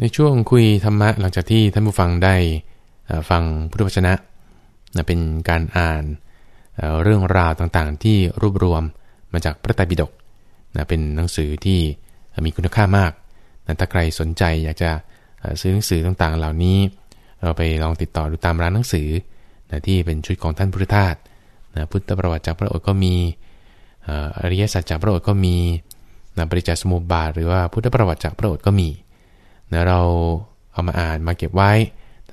ในช่วงคุยธรรมะหลังจากที่ท่านผู้ฟังได้ฟังพุทธวจนะเป็นการอ่านเรื่องราวต่างๆ ที่รวบรวมมาจากพระไตรปิฎกเป็นหนังสือที่มีคุณค่ามากถ้าใครสนใจอยากจะซื้อหนังสือต่างๆ เหล่านี้ เราไปลองติดต่อดูตามร้านหนังสือที่เป็นชุดของท่านพุทธทาสพุทธประวัติจากพระโอษฐ์ก็มีอริยสัจจากพระโอษฐ์ก็มีปริจจสมุปบาทหรือว่าพุทธประวัติจากพระโอษฐ์ก็มี นะเราเอามาอ่านมาเก็บไว้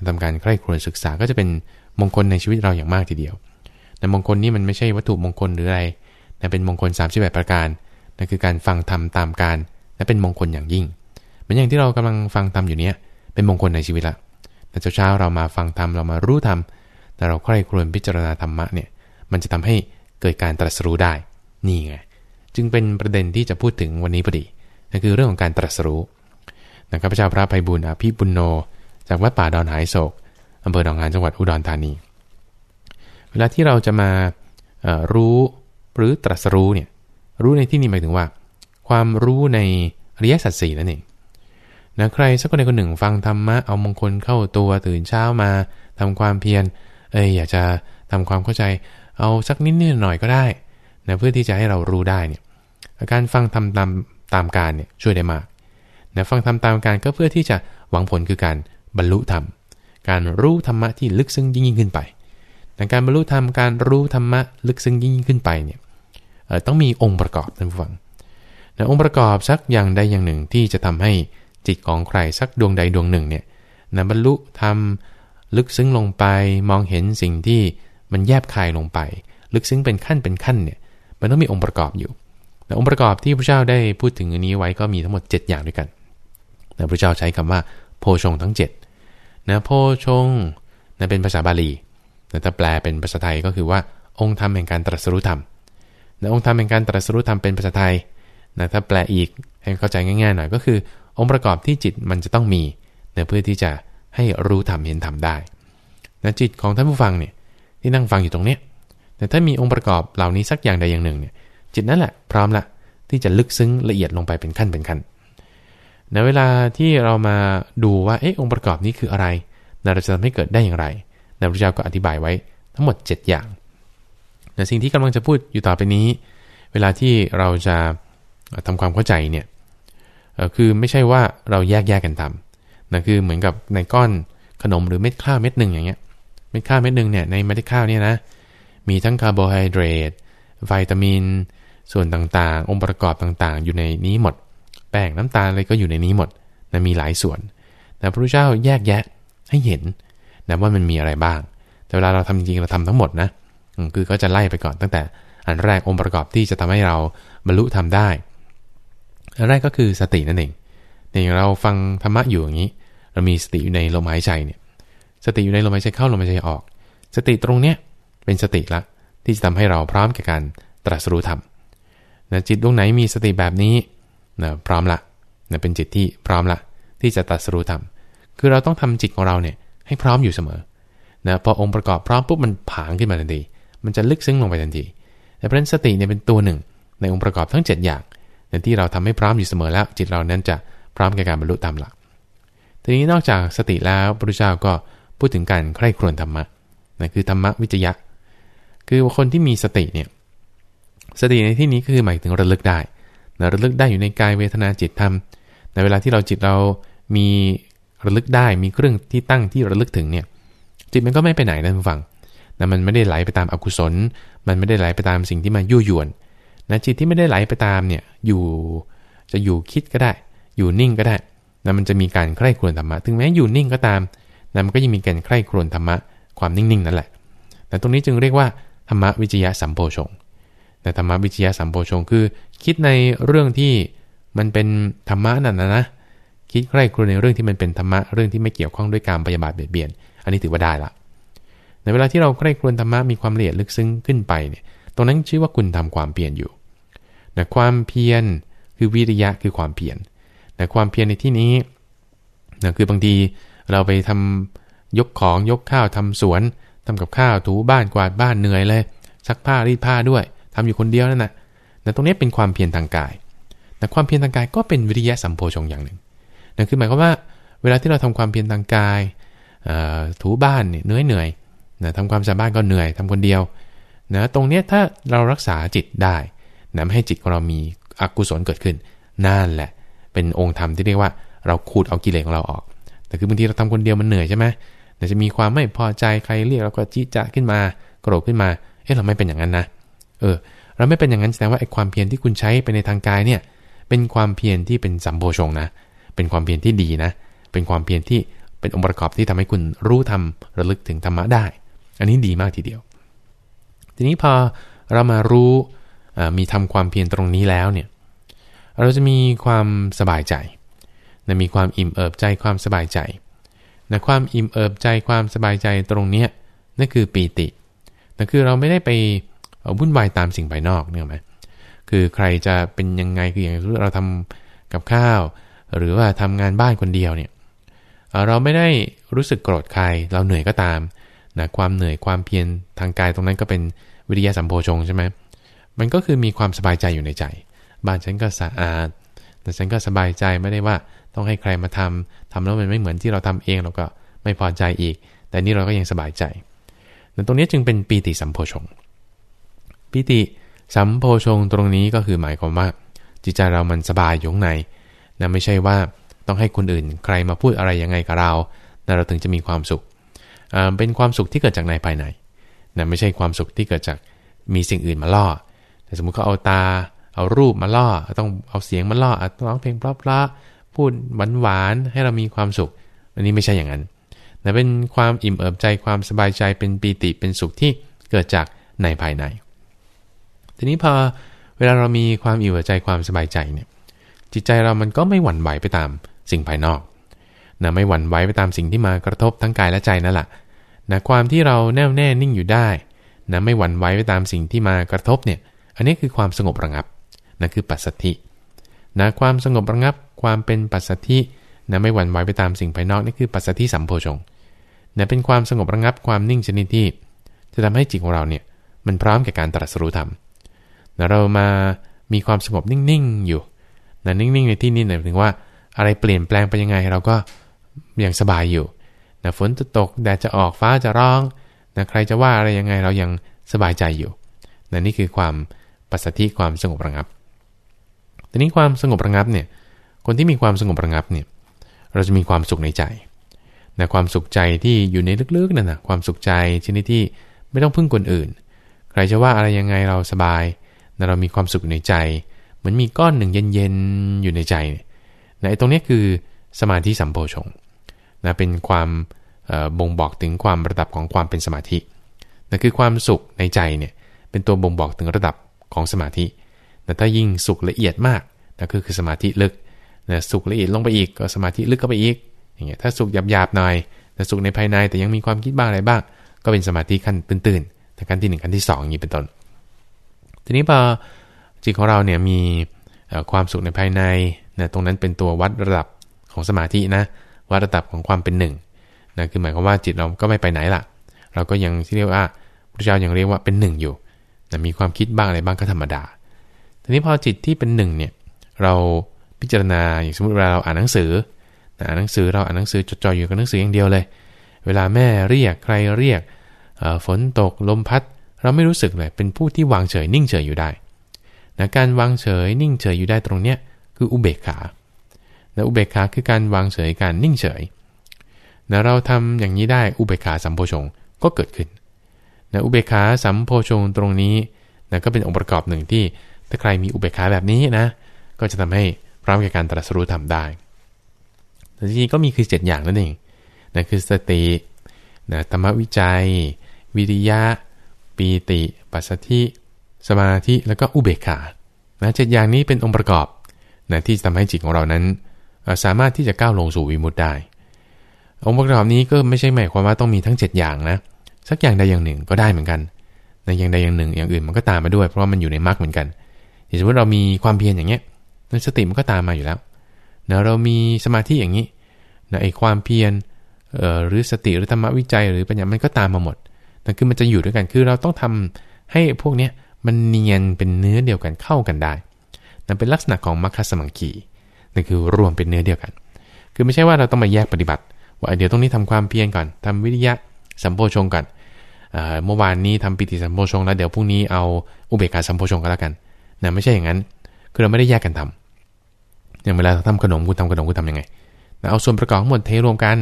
ทำการใคร่ครวญศึกษาก็จะเป็นมงคลในชีวิตเราอย่างมากทีเดียวแต่มงคลนี้มันไม่ใช่วัตถุมงคลหรืออะไรแต่เป็นมงคล38ประการนั่นคือการฟังธรรมตามการและเป็นมงคลอย่างยิ่ง เหมือนอย่างที่เรากำลังฟังธรรมอยู่เนี้ยเป็นมงคลในชีวิตละแต่เช้าเรามาฟังธรรมเรามารู้ธรรมแต่เราใคร่ครวญพิจารณาธรรมะเนี่ยมันจะทำให้เกิดการตรัสรู้ได้ นี่ไง จึงเป็นประเด็นที่จะพูดถึงวันนี้พอดีนั่นคือเรื่องของการตรัสรู้ นะครับพระเจ้าพระภัยบุญอภิปุณโน จากวัดป่าดอนหายโศกอำเภอดองงานจังหวัดอุดรธานี เวลาที่เราจะมารู้หรือตรัสรู้เนี่ยรู้ในที่นี้หมายถึงว่า ความรู้ในอริยสัจสี่นั่นเองนะใครสักคนใดคนหนึ่งฟังธรรมะเอามงคลเข้าตัวตื่นเช้ามาทำความเพียรเอ้ยอยากจะทำความเข้าใจ เอาสักนิดนิดหน่อยก็ได้นะเพื่อที่จะให้เรารู้ได้เนี่ยการฟังทำตามตามการเนี่ยช่วยได้มาก นะฟังทำตามการก็เพื่อที่จะหวังผลคือการบรรลุธรรม การรู้ธรรมะที่ลึกซึ้งยิ่งยิ่งขึ้นไปแต่การบรรลุธรรมการรู้ธรรมะลึกซึ้งยิ่งยิ่งขึ้นไปเนี่ยต้องมีองค์ประกอบท่านผู้ฟังนะองค์ประกอบสักอย่างใดอย่างหนึ่งที่จะทำให้จิตของใครสักดวงใดดวงหนึ่งเนี่ยนะบรรลุธรรมลึกซึ้งลงไปมองเห็นสิ่งที่มันแยบคายลงไป ลึกซึ้งเป็นขั้นเป็นขั้นเนี่ยมันต้องมีองค์ประกอบอยู่แต่องค์ประกอบที่พระเจ้าได้พูดถึงอันนี้ไว้ก็มีทั้งหมด 7 อย่างด้วยกัน นะพระเจ้าใช้คำว่า โพชงทั้ง7นะโพชงนะเป็นภาษาบาลีแต่ถ้าแปลเป็นภาษาไทยก็คือว่า องค์ธรรมแห่งการตรัสรู้ธรรมนะองค์ธรรมแห่งการตรัสรู้ธรรมเป็นภาษาไทยนะถ้าแปลอีกให้เข้าใจง่ายๆหน่อยก็คือ องค์ประกอบที่จิตมันจะต้องมีนะเพื่อที่จะให้รู้ธรรมเห็นธรรมได้นะจิตของท่านผู้ฟังเนี่ยที่นั่งฟังอยู่ตรงเนี้ยแต่ถ้ามีองค์ประกอบเหล่านี้สักอย่างใดอย่างหนึ่งเนี่ยจิตนั่นแหละพร้อมละที่จะลึกซึ้งละเอียดลงไปเป็นขั้นเป็นขั้น ในเวลาที่เรามาดูว่าเอ๊ะองค์ประกอบนี้คืออะไรเราจะทำให้เกิดได้อย่างไรพระพุทธเจ้าก็อธิบายไว้ทั้งหมด 7 อย่างแต่สิ่งที่กำลังจะพูดอยู่ต่อไปนี้ เวลาที่เราจะทำความเข้าใจเนี่ยคือไม่ใช่ว่าเราแยกแยกกันทำนะคือเหมือนกับในก้อนขนมหรือเม็ดข้าวเม็ดหนึ่งอย่างเงี้ยเม็ดข้าวเม็ดหนึ่งเนี่ยในเม็ดข้าวเนี่ยนะมีทั้งคาร์โบไฮเดรตวิตามิน ส่วนต่างๆ องค์ประกอบต่างๆ อยู่ในนี้หมด ป้งน้ำตาลอะไรก็อยู่ในนี้หมดนะมีหลายส่วน แต่พระพุทธเจ้าแยกแยะให้เห็นนะว่ามันมีอะไรบ้าง แต่เวลาเราทำจริงเราทำทั้งหมดนะคือก็จะไล่ไปก่อนตั้งแต่อันแรกองค์ประกอบที่จะทำให้เราบรรลุทำได้ อันแรกก็คือสตินั่นเองอย่างเราฟังธรรมะอยู่อย่างนี้ เรามีสติอยู่ในลมหายใจเนี่ย สติอยู่ในลมหายใจเข้าลมหายใจออก สติตรงเนี้ยเป็นสติละที่จะทำให้เราพร้อมกับการตรัสรู้ธรรมนะจิตดวงไหนมีสติแบบนี้ นะพร้อมละนะเป็นจิตที่พร้อมละ ที่จะตรัสรู้ธรรม คือเราต้องทำจิตของเราเนี่ยให้พร้อมอยู่เสมอนะพอองค์ประกอบพร้อมปุ๊บมันผางขึ้นมาทันที มันจะลึกซึ้งลงไปทันทีแต่เพราะนั้นสติเนี่ยเป็นตัวหนึ่ง ในองค์ประกอบทั้ง 7 อย่างในที่เราทำให้พร้อมอยู่เสมอแล้ว จิตเรานั้นจะพร้อมในการบรรลุธรรมละทีนี้นอกจากสติแล้วพระพุทธเจ้าก็พูดถึงการใคร่ครวญธรรมะนะคือธรรมะวิจยะ คือคนที่มีสติเนี่ยสติในที่นี้คือหมายถึงระลึกได้ นะระลึกได้อยู่ในกายเวทนาจิตธรรมในเวลาที่เราจิตเรามีระลึกได้มีเครื่องที่ตั้งที่ระลึกถึงเนี่ยจิตมันก็ไม่ไปไหนนะคุณฟังนะมันไม่ได้ไหลไปตามอกุศล มันไม่ได้ไหลไปตามสิ่งที่มายั่วยวนนะจิตที่ไม่ได้ไหลไปตามเนี่ยอยู่จะอยู่คิดก็ได้ อยู่นิ่งก็ได้นะมันจะมีการใคร่ครวญธรรมะ ถึงแม้อยู่นิ่งก็ตามนะมันก็ยังมีการใคร่ครวญธรรมะความนิ่งๆนั่นแหละแต่ตรงนี้จึงเรียกว่าธรรมะวิจยะสัมโพชง แต่ธรรมวิจยะสัมโพชงคือ คิดในเรื่องที่มันเป็นธรรมะนั่นนะนะคิดใกล้ครวในเรื่องที่มันเป็นธรรมะเรื่องที่ไม่เกี่ยวข้องด้วยการปฏิบัติเบียดเบียน อันนี้ถือว่าได้ละในเวลาที่เราใกล้ครวญธรรมะมีความละเอียดลึกซึ้งขึ้นไปเนี่ยตรงนั้นชื่อว่าคุณทำความเพียรอยู่แต่ความเพียรคือวิริยะคือความเพียรแต่ความเพียรในที่นี้นะคือบางทีเราไปทำยกของยกข้าวทำสวนทำกับข้าวถูบ้านกวาดบ้านเหนื่อยเลยซักผ้ารีดผ้าด้วย ทำอยู่คนเดียวนั่นแหละแต่ตรงนี้เป็นความเพียรทางกายแต่ความเพียรทางกายก็เป็นวิริยะสัมโพชงอย่างหนึ่งนั่นคือหมายความว่า เวลาที่เราทำความเพียรทางกายถูบ้านเนี่ยเหนื่อยเหนื่อยนะทำความสะอาดบ้านก็เหนื่อยทำคนเดียวนะตรงเนี้ยถ้าเรารักษาจิตได้นะไม่ให้จิตของเรามีอกุศลเกิดขึ้นนั่นแหละ เป็นองค์ธรรมที่เรียกว่าเราขูดเอากิเลสของเราออก แต่คือบางทีเราทำคนเดียวมันเหนื่อยใช่ไหมจะมีความไม่พอใจใครเรียกเราก็จิจะขึ้นมา โกรธขึ้นมา เอ๊ะเราไม่เป็นอย่างนั้นนะ เออ เราไม่เป็นอย่างนั้นแสดงว่าไอ้ความเพียรที่คุณใช้ไปในทางกายเนี่ย เป็นความเพียรที่เป็นสัมโพชงนะ เป็นความเพียรที่ดีนะ เป็นความเพียรที่เป็นองค์ประกอบที่ทำให้คุณรู้ทำระลึกถึงธรรมะได้ อันนี้ดีมากทีเดียว ทีนี้พอเรามารู้มีทำความเพียรตรงนี้แล้วเนี่ย เราจะมีความสบายใจนะมีความอิ่มเอิบใจความสบายใจนะความอิ่มเอิบใจความสบายใจตรงเนี้ยนั่นคือปีตินะคือเราไม่ได้ไป วุ่นวายตามสิ่งภายนอกเนี่ยไหมคือใครจะเป็นยังไงคืออย่างเราทำกับข้าว หรือว่าทำงานบ้านคนเดียวเนี่ยเราไม่ได้รู้สึกโกรธใคร เราเหนื่อยก็ตามนะความเหนื่อยความเพียรทางกายตรงนั้นก็เป็นวิริยะสัมโพชงใช่ไหมมันก็คือมีความสบายใจอยู่ในใจ บ้านฉันก็สะอาด แต่ฉันก็สบายใจไม่ได้ว่าต้องให้ใครมาทำทำแล้วมันไม่เหมือนที่เราทำเองเราก็ไม่พอใจอีก แต่นี่เราก็ยังสบายใจแต่ตรงนี้จึงเป็นปีติสัมโพชง ปีติ สัมโพชงตรงนี้ก็คือหมายความว่า จิตใจเรามันสบายอยู่ในนะไม่ใช่ว่าต้องให้คนอื่น ใครมาพูดอะไรยังไงกับเรานะเราถึงจะมีความสุข เป็นความสุขที่เกิดจากในภายในนะไม่ใช่ความสุขที่เกิดจากมีสิ่งอื่นมาล่อ สมมุติเขาเอาตา เอารูปมาล่อ ต้องเอาเสียงมาล่อต้องร้องเพลงเพราะๆพูดหวานๆให้เรามีความสุข อันนี้ไม่ใช่อย่างนั้นแต่เป็นความอิ่มเอิบใจความสบายใจเป็นปีติเป็นสุขที่เกิดจากในภายใน ทีนี้พอเวลาเรามีความอิ่มใจความสบายใจเนี่ยจิตใจเรามันก็ไม่หวั่นไหวไปตามสิ่งภายนอกนะไม่หวั่นไหวไปตามสิ่งที่มากระทบทั้งกายและใจนั่นแหละนะความที่เราแน่วแน่นิ่งอยู่ได้นะไม่หวั่นไหวไปตามสิ่งที่มากระทบเนี่ย อันนี้คือความสงบระงับนั่นคือปัสสธินะความสงบระงับ ความเป็นปัสสธินะไม่หวั่นไหวไปตามสิ่งภายนอกนี่คือปัสสธิสัมโพชงนะเป็นความสงบระงับความนิ่งชนิดที่ จะทำให้จิตของเราเนี่ยมันพร้อมแก่การตรัสรู้ธรรม นะเรามามีความสงบนิ่งๆอยู่นะนิ่งๆในที่นี้หมายถึงว่าอะไรเปลี่ยนแปลงไปยังไง เราก็ยังสบายอยู่นะฝนจะตกแดดจะออกฟ้าจะร้องนะใครจะว่าอะไรยังไงเรายังสบายใจอยู่นะนี่คือความปัสสธิความสงบระงับทีนี้ความสงบระงับเนี่ยคนที่มีความสงบระงับเนี่ยเราจะมีความสุขในใจนะความสุขใจที่อยู่ในลึกๆนั่นนะความสุขใจชนิดที่ไม่ต้องพึ่งคนอื่น ใครจะว่าอะไรยังไงเราสบาย เรามีความสุขในใจ เหมือนมีก้อนหนึ่งเย็นๆอยู่ในใจนะไอ้ตรงนี้คือสมาธิสัมโพชงนะเป็นความบ่งบอกถึงความระดับของความเป็นสมาธินะคือความสุขในใจเนี่ยเป็นตัวบ่งบอกถึงระดับของสมาธิแต่ถ้ายิ่งสุขละเอียดมากนั่นคือคือสมาธิลึกนะสุขละเอียดลงไปอีกก็สมาธิลึกเข้าไปอีกอย่างเงี้ยถ้าสุขหยาบๆหน่อยแต่สุขในภายในแต่ยังมีความคิดบ้างอะไรบ้าง ก็เป็นสมาธิขั้นตื่นๆขั้นที่ 1 ขั้นที่2อย่างนี้เป็นต้น ทีนี้พอจิตของเราเนี่ยมีความสุขในภายในนะตรงนั้นเป็นตัววัดระดับของสมาธินะวัดระดับของความเป็นหนึ่งนะคือหมายความว่าจิตเราก็ไม่ไปไหนล่ะ เราก็ยังที่เรียกว่าพระเจ้ายังเรียกว่าเป็นหนึ่งอยู่นะมีความคิดบ้างอะไรบ้างก็ธรรมดา ทีนี้พอจิตที่เป็นหนึ่งเนี่ยเราพิจารณาอย่างสมมติเวลาเราอ่านหนังสืออ่านหนังสือเราอ่านหนังสือจดจ่ออยู่กับหนังสืออย่างเดียวเลย เวลาแม่เรียกใครเรียกฝนตกลมพัด เราไม่รู้สึกเลยเป็นผู้ที่วางเฉยนิ่งเฉยอยู่ได้นะการวางเฉยนิ่งเฉยอยู่ได้ตรงเนี้ยคืออุเบกขานะอุเบกขาคือการวางเฉยการนิ่งเฉยนะเราทำอย่างนี้ได้อุเบกขาสัมโพชงก็เกิดขึ้นนะอุเบกขาสัมโพชงตรงนี้นะก็เป็นองค์ประกอบหนึ่งที่ถ้าใครมีอุเบกขาแบบนี้นะ ก็จะทำให้พร้อมกับการตรัสรู้ทำได้แต่ทีนี้ก็มีคือ7อย่างนั่นเองนะคือสตินะธรรมวิจัย วิริยะ ปีติ ปัสสธิ สมาธิ แล้วก็อุเบกขานะเจ็ดอย่างนี้เป็นองค์ประกอบนะที่จะทำให้จิตของเรานั้น สามารถที่จะก้าวลงสู่วิมุตติได้ องค์ประกอบนี้ก็ไม่ใช่หมายความว่าต้องมีทั้ง 7 อย่างนะ สักอย่างใดอย่างหนึ่งก็ได้เหมือนกันในอย่างใดอย่างหนึ่งอย่างอื่นมันก็ตามมาด้วย เพราะว่ามันอยู่ในมรรคเหมือนกันสมมติเรามีความเพียรอย่างเงี้ยนสติมันก็ตามมาอยู่แล้วเนะเรามีสมาธิอย่างนี้นะไอ้ความเพียรหรือสติหรือธรรมวิจัย หรือปัญญามันก็ตามมาหมด นั่นคือมันจะอยู่ด้วยกันคือเราต้องทำให้พวกเนี้ยมันเนียนเป็นเนื้อเดียวกันเข้ากันได้นั่นเป็นลักษณะของมัคคสมังคีนั่นคือรวมเป็นเนื้อเดียวกัน คือไม่ใช่ว่าเราต้องมาแยกปฏิบัติ ว่าเดี๋ยวตรงนี้ทำความเพียรก่อนทำวิริยะสัมโพชงก่อนเมื่อวานนี้ทำปิติสัมโพชงแล้วเดี๋ยวพรุ่งนี้เอาอุเบกขาสัมโพชงก็แล้วกันนะไม่ใช่อย่างนั้น คือเราไม่ได้แยกกันทำอย่างเวลาทำขนมคุณทำขนมคุณทำยังไงนะเอาส่วนประกอบทั้งหมดเทรวมกัน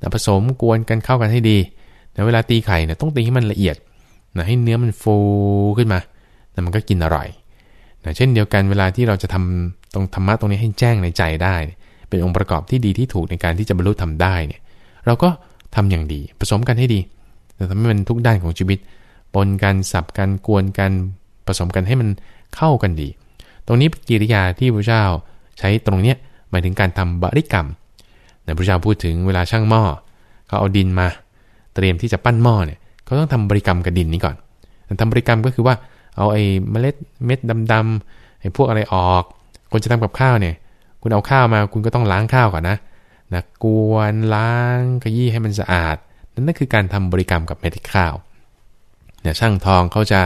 นะผสมกวนกันเข้ากันให้ดี นะเวลาตีไข่เนี่ยต้องตีให้มันละเอียดนะให้เนื้อมันฟูขึ้นมานะมันก็กินอร่อยนะเช่นเดียวกันเวลาที่เราจะทำตรงธรรมะตรงนี้ให้แจ้งในใจได้ เป็นองค์ประกอบที่ดีที่ถูกในการที่จะบรรลุทำได้เนี่ยเราก็ทำอย่างดีผสมกันให้ดีแต่ทำให้มันทุกด้านของชีวิตปนกันสับกันกวนกันผสมกันให้มันเข้ากันดี ตรงนี้กิริยาที่พระเจ้าใช้ตรงเนี้ยหมายถึงการทำบริกรรมนพระเจ้าพูดถึงเวลาช่างหม้อเขาเอาดินมา เตรียมที่จะปั้นหม้อเนี่ยเขาต้องทำบริกรรมกับดินนี้ก่อนทำบริกรรมก็คือว่าเอาไอ้เมล็ดเม็ดดำๆไอ้พวกอะไรออก คนจะทำกับข้าวเนี่ย คุณเอาข้าวมาคุณก็ต้องล้างข้าวก่อนนะนะกวนล้างขยี้ให้มันสะอาด นั่นนั่นคือการทำบริกรรมกับเม็ดข้าวเนี่ยช่างทองเขาจะ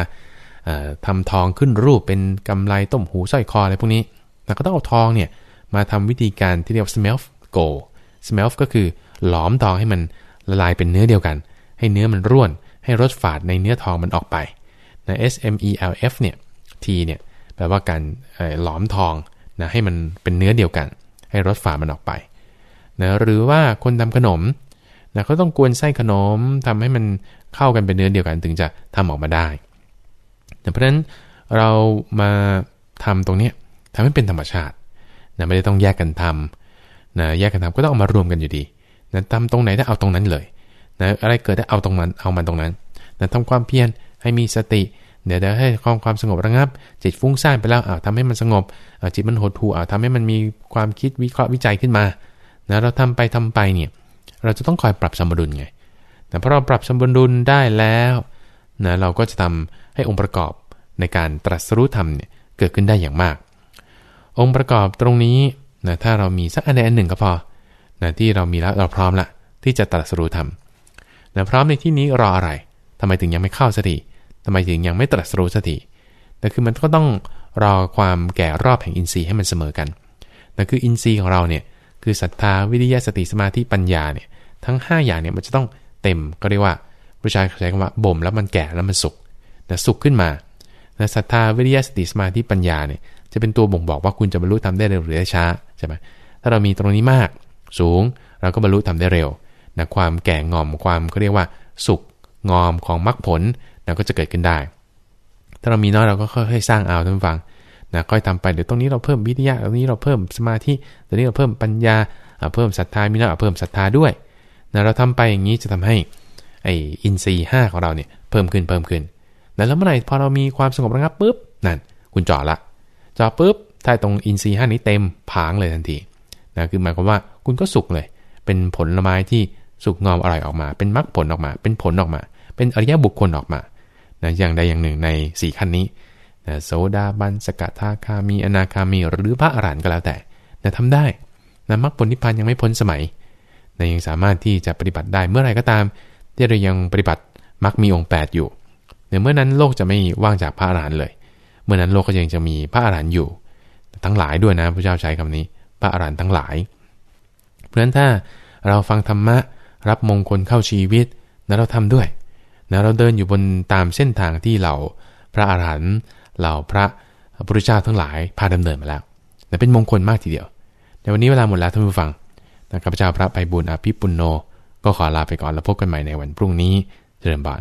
ทำทองขึ้นรูปเป็นกำไลต้มหูสร้อยคออะไรพวกนี้แล้วก็ต้องเอาทองเนี่ยมาทำวิธีการที่เรียกว่า smelt go smelt ก็คือหลอมทองให้มัน ละลายเป็นเนื้อเดียวกัน ให้เนื้อมันร่วน ให้รสฝาดในเนื้อทองมันออกไปนะ S M E L F เนี่ย T เนี่ยแปลว่าการหลอมทองนะให้มันเป็นเนื้อเดียวกัน ให้รสฝาดมันออกไปนะหรือว่าคนทำขนมนะเขาต้องกวนไส้ขนมทำให้มันเข้ากันเป็นเนื้อเดียวกัน ถึงจะทำออกมาได้ เพราะฉะนั้นเรามาทำตรงนี้ทำให้เป็นธรรมชาตินะไม่ได้ต้องแยกกันทำนะแยกกันทำก็ต้องเอามารวมกันอยู่ดี นะทำตรงไหนถ้าเอาตรงนั้นเลยนะอะไรเกิดได้เอาตรงนั้นเอามันตรงนั้นนะทำความเพียรให้มีสติเดี๋ยวจะให้ความความสงบระงับ จิตฟุ้งซ่านไปแล้วอ้าทำให้มันสงบจิตมันหดหู่อ้าทำให้มันมีความคิดวิเคราะห์วิจัยขึ้นมานะเราทำไปทำไปเนี่ยเราจะต้องคอยปรับสมดุลไง แต่พอเราปรับสมดุลได้แล้วนะเราก็จะทำให้องค์ประกอบในการตรัสรู้ธรรมเนี่ยเกิดขึ้นได้อย่างมาก องค์ประกอบตรงนี้นะถ้าเรามีสักอันใดอันหนึ่งก็พอ นะที่เรามีแล้วเราพร้อมละที่จะตรัสรู้ธรรมนะพร้อมในที่นี้รออะไรทำไมถึงยังไม่เข้าสติทำไมถึงยังไม่ตรัสรู้สติแต่คือมันก็ต้องรอความแก่รอบแห่งอินทรีย์ให้มันเสมอกันนั่คืออินทรีย์ของเราเนี่ยคือศรัทธาวิริยะสติสมาธิปัญญาเนี่ยทั้ง 5 อย่างเนี่ยมันจะต้องเต็มก็เรียกว่าผู้ชายใช้คำว่าบ่มแล้วมันแก่แล้วมันสุกแต่สุกขึ้นมาแต่ศรัทธาวิริยะสติสมาธิปัญญาเนี่ยจะเป็นตัวบ่งบอกว่าคุณจะบรรลุทำได้เร็วหรือได้ช้าใช่ไหมถ้าเรามีตรงนี้มาก สูง เราก็บรรลุทำได้เร็วนะความแก่งอมความเขาเรียกว่า สุกงอมของมรรคผลเราก็จะเกิดขึ้นได้ ถ้าเรามีน้อยเราก็ค่อยๆสร้างเอาท่านฟังนะค่อยทำไปเดี๋ยวตรงนี้เราเพิ่มวิทยาตรงนี้เราเพิ่มสมาธิตรงนี้เราเพิ่มปัญญาเพิ่มศรัทธามีน้อยเพิ่มศรัทธาด้วยนะเราทำไปอย่างนี้จะทำให้ไออินทรีย์ห้าของเราเนี่ยเพิ่มขึ้นเพิ่มขึ้นแล้วเมื่อไหร่พอเรามีความสงบระงับปุ๊บนั่นคุณจอดละจอดปุ๊บถ้าตรงอินทรีย์ห้านี้เต็มผางเลยทันที นะคือหมายความว่าคุณก็สุกเลย เป็นผลไม้ที่สุกงอมอร่อยออกมา เป็นมรรคผลออกมา เป็นผลออกมา เป็นอริยบุคคลออกมานะอย่างใดอย่างหนึ่งในสี่ขั้นนี้นะโสดาบันสกทาคามีอนาคามีหรือพระอรหันต์ก็แล้วแต่นะทำได้นะมรรคผลนิพพานยังไม่พ้นสมัยนะยังสามารถที่จะปฏิบัติได้เมื่อไรก็ตาม ที่เรายังปฏิบัติมรรคมีองค์ 8 อยู่เเมื่อนั้นโลกจะไม่ว่างจากพระอรหันต์เลย เมื่อนั้นโลกก็ยังจะมีพระอรหันต์อยู่ ทั้งหลายด้วยนะพระเจ้าใช้คำนี้ พระอรหันต์ทั้งหลาย เพราะฉะนั้นถ้าเราฟังธรรมะรับมงคลเข้าชีวิตนะเราทำด้วยนะเราเดินอยู่บนตามเส้นทางที่เราพระอรหันต์เหล่าพระพุทธเจ้าทั้งหลายพาดำเนินมาแล้วนะเป็นมงคลมากทีเดียว ในวันนี้เวลาหมดแล้วท่านผู้ฟังนะข้าพเจ้าพระไปบุญอภิปุนโน ก็ขอลาไปก่อนแล้วพบกันใหม่ในวันพรุ่งนี้เจริญบาน